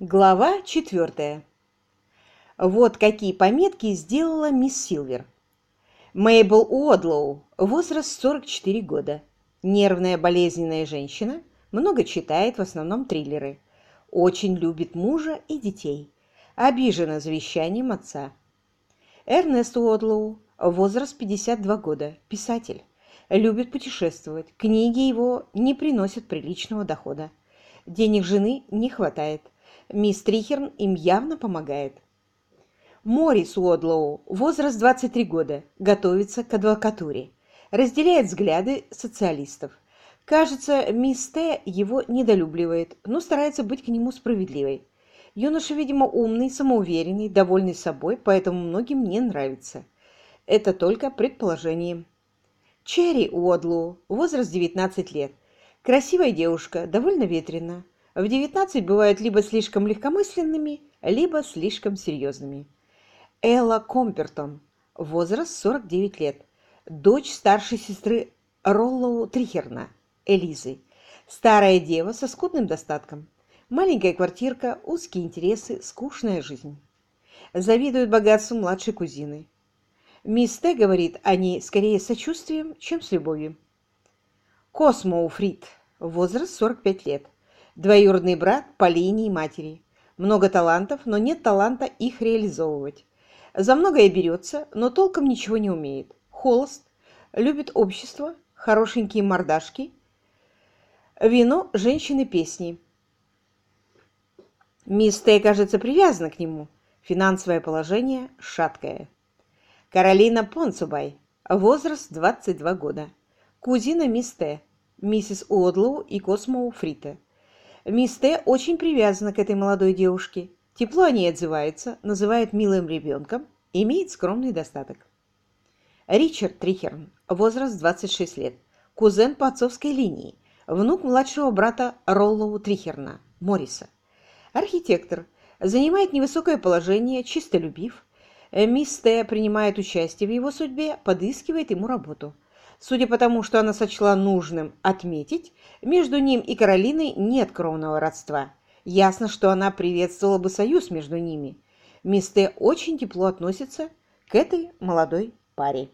Глава четвертая. Вот какие пометки сделала мисс Силвер. Мейбл Уодлоу, возраст 44 года. Нервная болезненная женщина, много читает, в основном триллеры. Очень любит мужа и детей. Обижена завещанием отца. Эрнест Уодлоу, возраст 52 года, писатель. Любит путешествовать. Книги его не приносят приличного дохода. Денег жены не хватает. Мисс Трихерн им явно помогает. Морис Уодлоу, возраст 23 года, готовится к адвокатуре. Разделяет взгляды социалистов. Кажется, мисс Т. его недолюбливает, но старается быть к нему справедливой. Юноша, видимо, умный, самоуверенный, довольный собой, поэтому многим не нравится. Это только предположение. Черри Уодлоу, возраст 19 лет. Красивая девушка, довольно ветрена в 19 бывают либо слишком легкомысленными, либо слишком серьезными. Элла Компертон, возраст 49 лет, дочь старшей сестры Роллоу Трихерна, Элизы, старая дева со скудным достатком, маленькая квартирка, узкие интересы, скучная жизнь. Завидует богатству младшей кузины. Мисс Т. говорит о ней скорее с сочувствием, чем с любовью. Космо Фрид, возраст 45 лет, Двоюродный брат по линии матери. Много талантов, но нет таланта их реализовывать. За многое берется, но толком ничего не умеет. Холост, любит общество, хорошенькие мордашки, вино, женщины, песни. Мисс Т, кажется, привязана к нему. Финансовое положение шаткое. Каролина Понцубай. Возраст 22 года. Кузина мисс Т, миссис Уодлоу и Космо Фрита. Мисс Т. очень привязана к этой молодой девушке. Тепло о ней отзывается, называет милым ребенком, имеет скромный достаток. Ричард Трихерн, возраст 26 лет, кузен по отцовской линии, внук младшего брата Роллоу Трихерна, Морриса. Архитектор, занимает невысокое положение, чистолюбив. Мисс Т. принимает участие в его судьбе, подыскивает ему работу – Судя по тому, что она сочла нужным отметить, между ним и Каролиной нет кровного родства. Ясно, что она приветствовала бы союз между ними. Мисс Т. очень тепло относится к этой молодой паре.